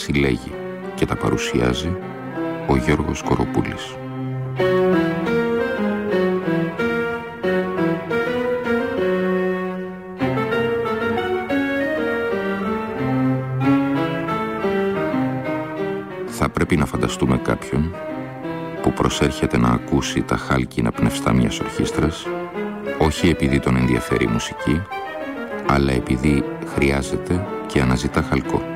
συλλέγει και τα παρουσιάζει ο Γιώργος Κοροπούλης. Θα πρέπει να φανταστούμε κάποιον που προσέρχεται να ακούσει τα χάλκινα πνευστά μιας ορχήστρας όχι επειδή τον ενδιαφέρει η μουσική αλλά επειδή χρειάζεται και αναζητά χαλκό.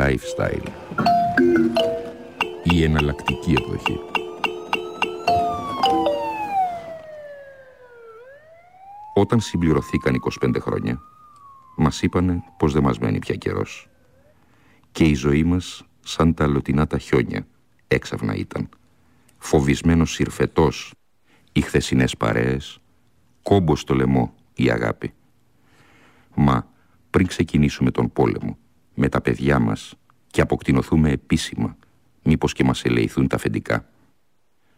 Lifestyle. Η εναλλακτική εποχή. Όταν συμπληρωθήκαν 25 χρόνια, μας είπανε πως δεν μας μένει πια καιρός. Και η ζωή μας, σαν τα λωτινά τα χιόνια, έξαφνα ήταν. Φοβισμένος συρφετός, οι χθεσινές παρέες, κόμπος στο λαιμό η αγάπη. Μα πριν ξεκινήσουμε τον πόλεμο, με τα παιδιά μας και αποκτηνοθούμε επίσημα, μήπως και μας ελεηθούν τα αφεντικά.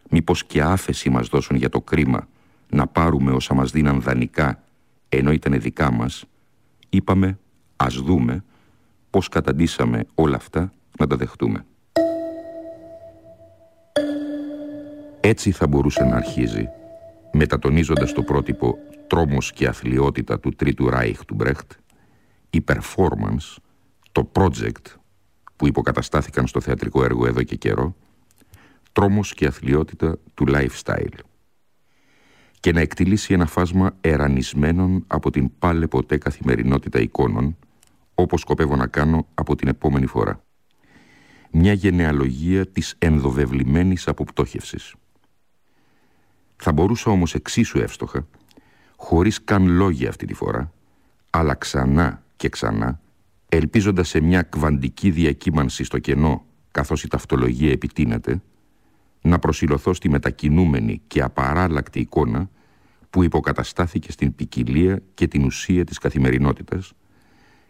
Μήπως και άφεση μας δώσουν για το κρίμα να πάρουμε όσα μας δίναν δανεικά ενώ ήταν δικά μας, είπαμε ας δούμε πώς καταντήσαμε όλα αυτά να τα δεχτούμε. Έτσι θα μπορούσε να αρχίζει, μετατονίζοντας το πρότυπο τρόμος και αθλειότητα του Τρίτου Ράιχ του Μπρέχτ, η performance το project που υποκαταστάθηκαν στο θεατρικό έργο εδώ και καιρό, τρόμος και αθλειότητα του lifestyle και να εκτιλήσει ένα φάσμα ερανισμένων από την πάλε ποτέ καθημερινότητα εικόνων, όπως σκοπεύω να κάνω από την επόμενη φορά. Μια γενεαλογία της ενδοβεβλημένης αποπτώχευσης. Θα μπορούσα όμως εξίσου εύστοχα, χωρίς καν λόγια αυτή τη φορά, αλλά ξανά και ξανά, ελπίζοντας σε μια κβαντική διακύμανση στο κενό καθώς η ταυτολογία επιτείνεται, να προσιλωθώ στη μετακινούμενη και απαράλλακτη εικόνα που υποκαταστάθηκε στην ποικιλία και την ουσία της καθημερινότητας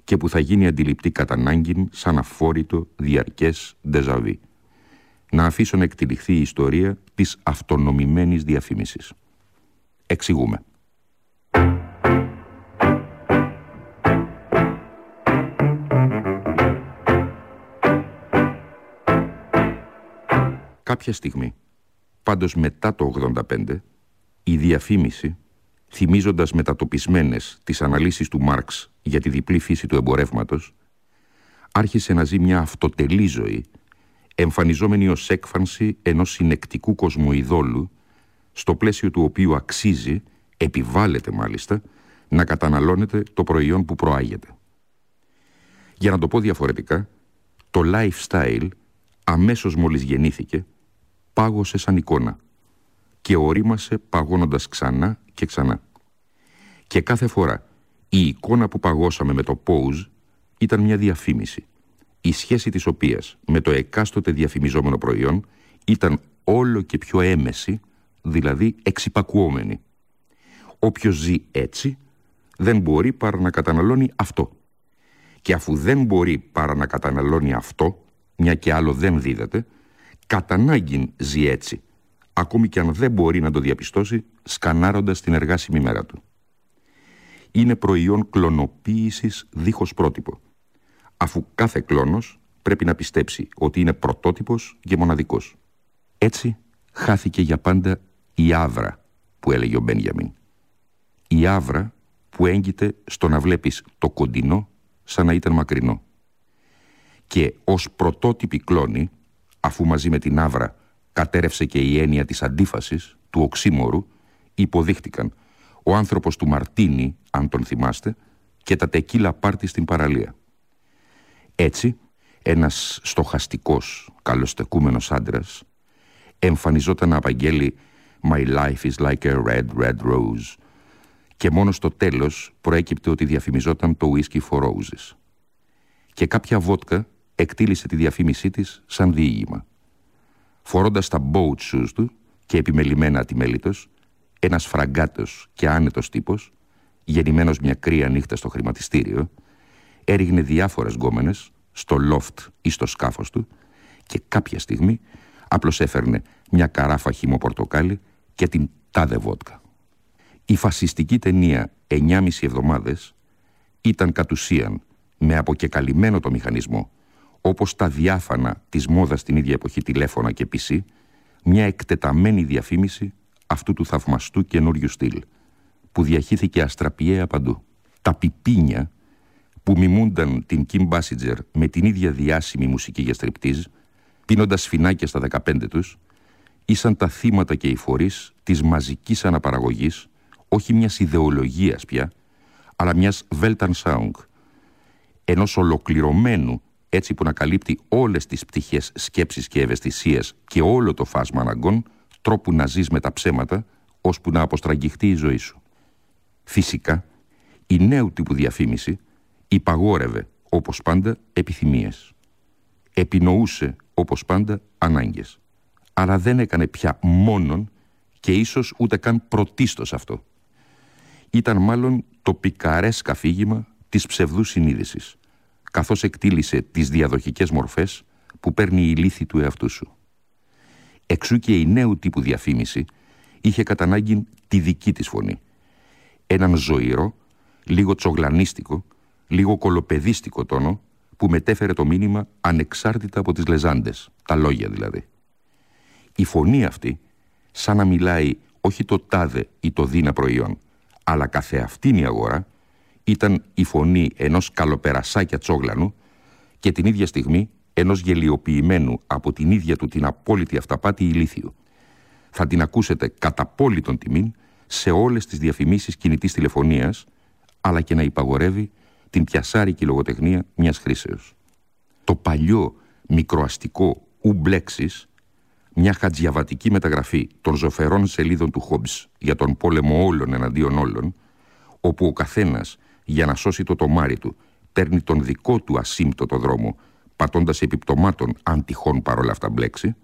και που θα γίνει αντιληπτή κατά ανάγκη σαν αφόρητο διαρκές ντεζαβί. Να αφήσω να εκτυλιχθεί η ιστορία της αυτονομημένης διαφήμισης. Εξηγούμε. Κάποια στιγμή, πάντως μετά το 85, η διαφήμιση, θυμίζοντας μετατοπισμένες τις αναλύσεις του Μάρξ για τη διπλή φύση του εμπορεύματος, άρχισε να ζει μια αυτοτελή ζωή, εμφανιζόμενη ως έκφανση ενός συνεκτικού κοσμοειδόλου, στο πλαίσιο του οποίου αξίζει, επιβάλλεται μάλιστα, να καταναλώνεται το προϊόν που προάγεται. Για να το πω διαφορετικά, το lifestyle αμέσως μόλις γεννήθηκε πάγωσε σαν εικόνα και ορίμασε παγώνοντας ξανά και ξανά. Και κάθε φορά η εικόνα που παγώσαμε με το pose ήταν μια διαφήμιση, η σχέση της οποίας με το εκάστοτε διαφημιζόμενο προϊόν ήταν όλο και πιο έμεση, δηλαδή εξυπακουόμενη. Όποιος ζει έτσι δεν μπορεί παρά να καταναλώνει αυτό. Και αφού δεν μπορεί παρά να καταναλώνει αυτό, μια και άλλο δεν δίδεται, κατά ανάγκη ζει έτσι, ακόμη και αν δεν μπορεί να το διαπιστώσει σκανάροντας την εργάσιμη μέρα του. Είναι προϊόν κλωνοποίησης δίχως πρότυπο, αφού κάθε κλόνος πρέπει να πιστέψει ότι είναι πρωτότυπος και μοναδικός. Έτσι χάθηκε για πάντα η άβρα που έλεγε ο Μπένιαμιν. Η άβρα που έγκυται στο να βλέπεις το κοντινό σαν να ήταν μακρινό. Και ως πρωτότυπη κλόνη αφού μαζί με την άβρα κατέρευσε και η έννοια της αντίφασης, του οξύμορου, υποδείχτηκαν ο άνθρωπος του Μαρτίνι, αν τον θυμάστε, και τα τεκίλα πάρτι στην παραλία. Έτσι, ένας στοχαστικός, καλοστεκούμενος άντρας, εμφανιζόταν να απαγγέλει «My life is like a red, red rose» και μόνο στο τέλος προέκυπτε ότι διαφημιζόταν το whisky for roses. Και κάποια βότκα εκτίλησε τη διαφήμισή της σαν διήγημα. Φορώντας τα boat shoes του και επιμελημένα ατιμέλητος, ένας φραγκάτος και άνετος τύπος, γεννημένος μια κρύα νύχτα στο χρηματιστήριο, έριγνε διάφορες γκόμενες στο loft ή στο σκάφος του και κάποια στιγμή απλώς έφερνε μια καράφα χυμό πορτοκάλι και την τάδε βότκα. Η φασιστική ταινία «9,5 εβδομάδες» ήταν κατ' ουσίαν με αποκεκαλυμμένο το μηχανισμό όπως τα διάφανα της μόδας στην ίδια εποχή τηλέφωνα και PC μια εκτεταμένη διαφήμιση αυτού του θαυμαστού καινούριου στυλ που διαχύθηκε αστραπιαία παντού. Τα πιπίνια που μιμούνταν την Kim Basinger με την ίδια διάσημη μουσική για στριπτίζ, πίνοντας φινάκια στα 15 τους, ήσαν τα θύματα και οι φορείς της μαζικής αναπαραγωγής, όχι μιας ιδεολογίας πια, αλλά μιας Weltanschauung, ενός ολοκληρωμένου έτσι που να καλύπτει όλες τις πτυχές σκέψης και ευαισθησίας και όλο το φάσμα αναγκών, τρόπου να ζεις με τα ψέματα, ώσπου να αποστραγγιχτεί η ζωή σου. Φυσικά, η νέου τύπου διαφήμιση υπαγόρευε, όπως πάντα, επιθυμίες. Επινοούσε, όπως πάντα, ανάγκες. Αλλά δεν έκανε πια μόνον και ίσως ούτε καν πρωτίστως αυτό. Ήταν μάλλον το πικαρέσκα φύγημα της ψευδούς συνείδησης, καθώς εκτίλησε τις διαδοχικές μορφές που παίρνει η λύθη του εαυτού σου. Εξού και η νέου τύπου διαφήμιση είχε κατά ανάγκη τη δική της φωνή. Έναν ζωηρό, λίγο τσογλανίστικο, λίγο κολοπεδίστικο τόνο που μετέφερε το μήνυμα ανεξάρτητα από τις λεζάντες, τα λόγια δηλαδή. Η φωνή αυτή, σαν να μιλάει όχι το τάδε ή το δίνα προϊόν, αλλά καθεαυτήν η αγορά, ήταν η φωνή ενός καλοπερασάκια τσόγλανου και την ίδια στιγμή ενός γελιοποιημένου από την ίδια του την απόλυτη αυταπάτη ηλίθιου. Θα την ακούσετε κατά απόλυτον τιμήν σε όλες τις διαφημίσεις κινητής τηλεφωνίας, αλλά και να υπαγορεύει την πιασάρικη λογοτεχνία μιας χρήσεως. Το παλιό μικροαστικό ουμπλέξης, μια χατζιαβατική μεταγραφή των ζωφερών σελίδων του Χόμπς για τον πόλεμο όλων εναντίον όλων, όπου ο καθένας για να σώσει το τομάρι του παίρνει τον δικό του ασύμπτωτο δρόμο πατώντας επιπτωμάτων αν τυχόν παρόλα αυτά μπλέξει,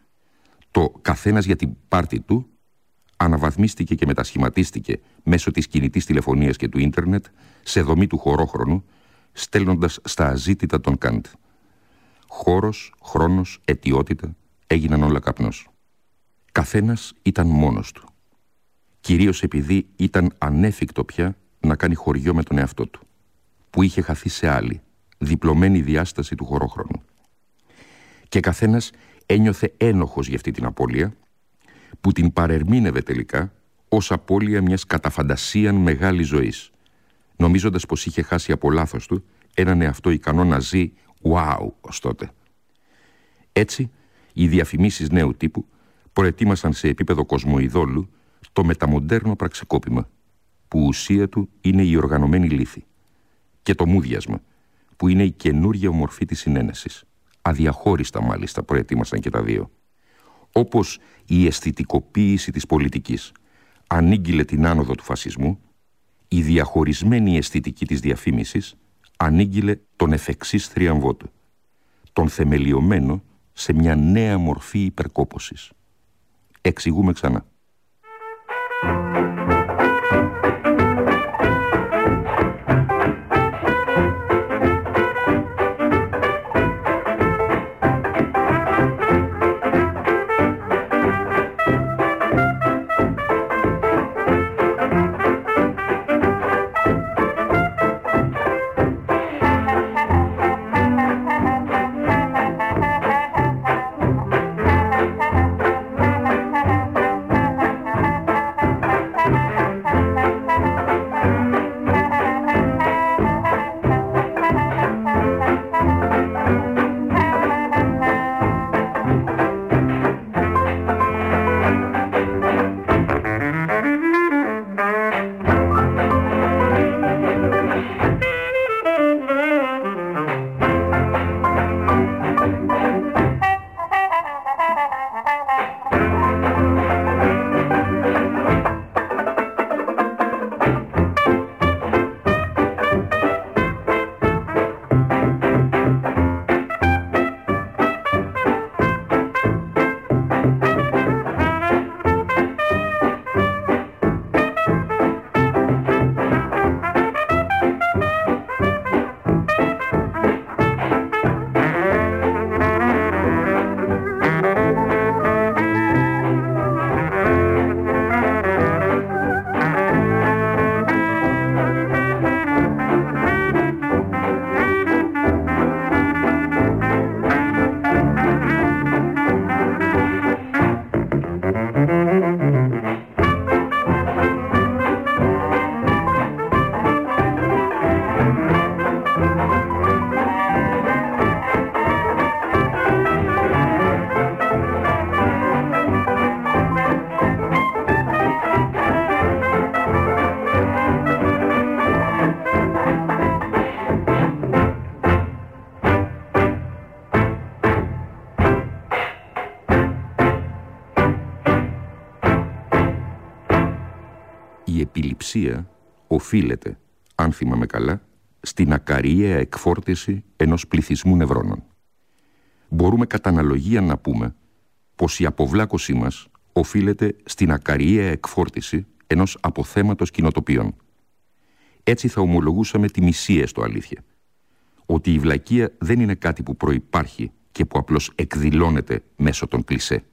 το καθένας για την πάρτη του αναβαθμίστηκε και μετασχηματίστηκε μέσω της κινητής τηλεφωνίας και του ίντερνετ σε δομή του χωρόχρονου, στέλνοντας στα αζήτητα τον Καντ. Χώρος, χρόνος, αιτιότητα έγιναν όλα καπνός. Καθένας ήταν μόνος του. Κυρίως επειδή ήταν ανέφικτο πια να κάνει χωριό με τον εαυτό του, που είχε χαθεί σε άλλη, διπλωμένη διάσταση του χωρόχρονου. Και καθένας ένιωθε ένοχος για αυτή την απώλεια, που την παρερμήνευε τελικά ως απώλεια μιας καταφαντασίαν μεγάλης ζωής, νομίζοντας πως είχε χάσει από λάθος του έναν εαυτό ικανό να ζει «wow» ως τότε. Έτσι, οι διαφημίσεις νέου τύπου προετοίμασαν σε επίπεδο κοσμοειδόλου το μεταμοντέρνο πραξικόπημα, που ουσία του είναι η οργανωμένη λύθη, και το μούδιασμα, που είναι η καινούργια ομορφή της συνένεσης. Αδιαχώριστα μάλιστα προετοίμασαν και τα δύο. Όπως η αισθητικοποίηση της πολιτικής ανήγγειλε την άνοδο του φασισμού, η διαχωρισμένη αισθητική της διαφήμισης ανήγγειλε τον εφεξής θριαμβό του, τον θεμελιωμένο σε μια νέα μορφή υπερκόπωσης. Εξηγούμε ξανά. Η επιληψία οφείλεται, αν θυμάμαι καλά, στην ακαριαία εκφόρτιση ενός πληθυσμού νευρώνων. Μπορούμε κατά αναλογία να πούμε πως η αποβλάκωσή μας οφείλεται στην ακαριαία εκφόρτιση ενός αποθέματος κοινοτοπίων. Έτσι θα ομολογούσαμε τη μισή στο αλήθεια. Ότι η βλακεία δεν είναι κάτι που προϋπάρχει και που απλώς εκδηλώνεται μέσω των κλισέ.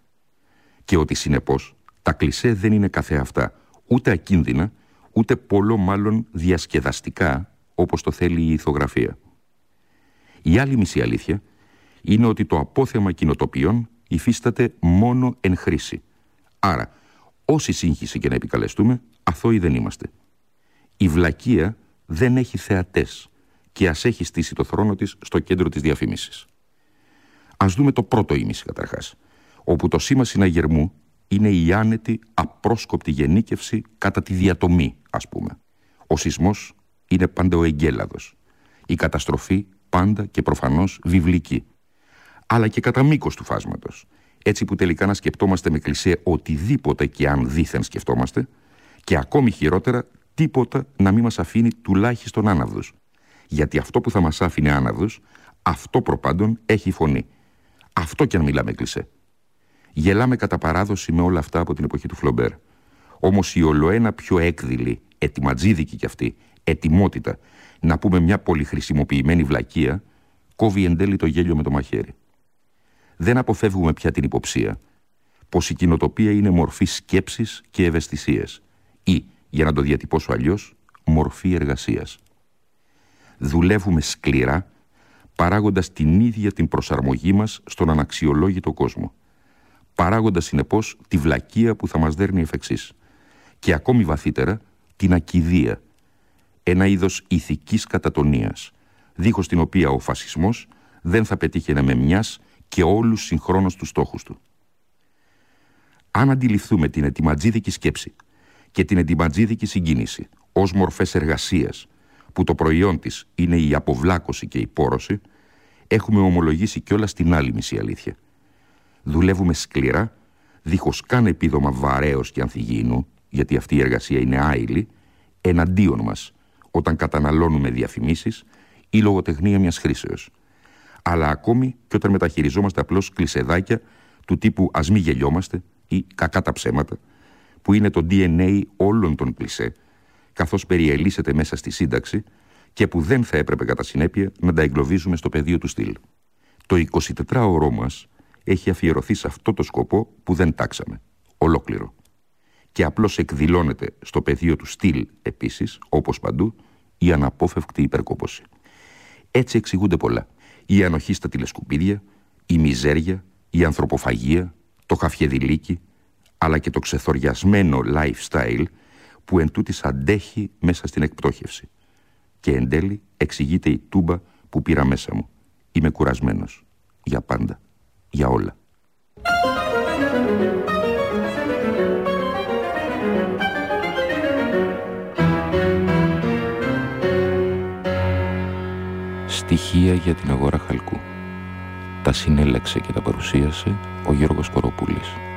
Και ότι συνεπώς τα κλισέ δεν είναι καθεαυτά ούτε ακίνδυνα, ούτε πολλό μάλλον διασκεδαστικά όπως το θέλει η ηθογραφία. Η άλλη μισή αλήθεια είναι ότι το απόθεμα κοινοτοπιών υφίσταται μόνο εν χρήση. Άρα, όση σύγχυση και να επικαλεστούμε, αθώοι δεν είμαστε. Η βλακεία δεν έχει θεατές και ας έχει στήσει το θρόνο της στο κέντρο της διαφήμισης. Ας δούμε το πρώτο ήμιση καταρχάς, όπου το σήμα συναγερμού είναι η άνετη, απρόσκοπτη γενίκευση κατά τη διατομή, ας πούμε. Ο σεισμός είναι πάντα ο εγκέλαδος. Η καταστροφή πάντα και προφανώς βιβλική. Αλλά και κατά μήκος του φάσματος. Έτσι που τελικά να σκεπτόμαστε με κλισέ οτιδήποτε και αν δήθεν σκεφτόμαστε και ακόμη χειρότερα τίποτα να μην μας αφήνει τουλάχιστον άναυδους. Γιατί αυτό που θα μας άφηνε άναυδους, αυτό προπάντων έχει φωνή. Αυτό κι αν μιλάμε κλισέ. Γελάμε κατά παράδοση με όλα αυτά από την εποχή του Φλομπέρ. Όμως η ολοένα πιο έκδηλη, ετοιματζίδικη κι αυτή, ετοιμότητα να πούμε μια πολυχρησιμοποιημένη βλακεία, κόβει εν τέλει το γέλιο με το μαχαίρι. Δεν αποφεύγουμε πια την υποψία πως η κοινοτοπία είναι μορφή σκέψης και ευαισθησίας ή, για να το διατυπώσω αλλιώς, μορφή εργασίας. Δουλεύουμε σκληρά, παράγοντας την ίδια την προσαρμογή μας στον αναξιολόγητο κόσμο. Παράγοντας, συνεπώς, τη βλακεία που θα μας δέρνει εφ' εξής. Και ακόμη βαθύτερα, την ακιδεία, ένα είδος ηθικής κατατονίας, δίχως την οποία ο φασισμός δεν θα πετύχαινε με μιας και όλους συγχρόνως τους στόχους του. Αν αντιληφθούμε την ετοιματζίδικη σκέψη και την ετοιματζίδικη συγκίνηση ως μορφές εργασίας, που το προϊόν της είναι η αποβλάκωση και η πόρωση, έχουμε ομολογήσει κιόλας την άλλη μισή αλήθεια. Δουλεύουμε σκληρά, δίχως καν επίδομα βαρέως και ανθυγιεινού, γιατί αυτή η εργασία είναι άειλη, εναντίον μας, όταν καταναλώνουμε διαφημίσεις ή λογοτεχνία μιας χρήσεως. Αλλά ακόμη και όταν μεταχειριζόμαστε απλώς κλεισεδάκια του τύπου «ας μη γελιόμαστε» ή «κακά τα ψέματα», που είναι το DNA όλων των κλισέ, καθώς περιελίσσεται μέσα στη σύνταξη και που δεν θα έπρεπε κατά συνέπεια να τα εγκλωβίζουμε στο πεδίο του στυλ. Το 24ωρό μας έχει αφιερωθεί σε αυτό το σκοπό που δεν τάξαμε. Ολόκληρο και απλώς εκδηλώνεται στο πεδίο του στυλ επίσης, όπως παντού, η αναπόφευκτη υπερκόπωση. Έτσι εξηγούνται πολλά. Η ανοχή στα τηλεσκουπίδια, η μιζέρια, η ανθρωποφαγία, το χαφιεδηλίκι, αλλά και το ξεθοριασμένο lifestyle που εν τούτης αντέχει μέσα στην εκπτώχευση. Και εν τέλει εξηγείται η τούμπα που πήρα μέσα μου. Είμαι κουρασμένος. Για πάντα. Για όλα. Στοιχεία για την αγορά χαλκού. Τα συνέλεξε και τα παρουσίασε ο Γιώργος Κοροπούλης.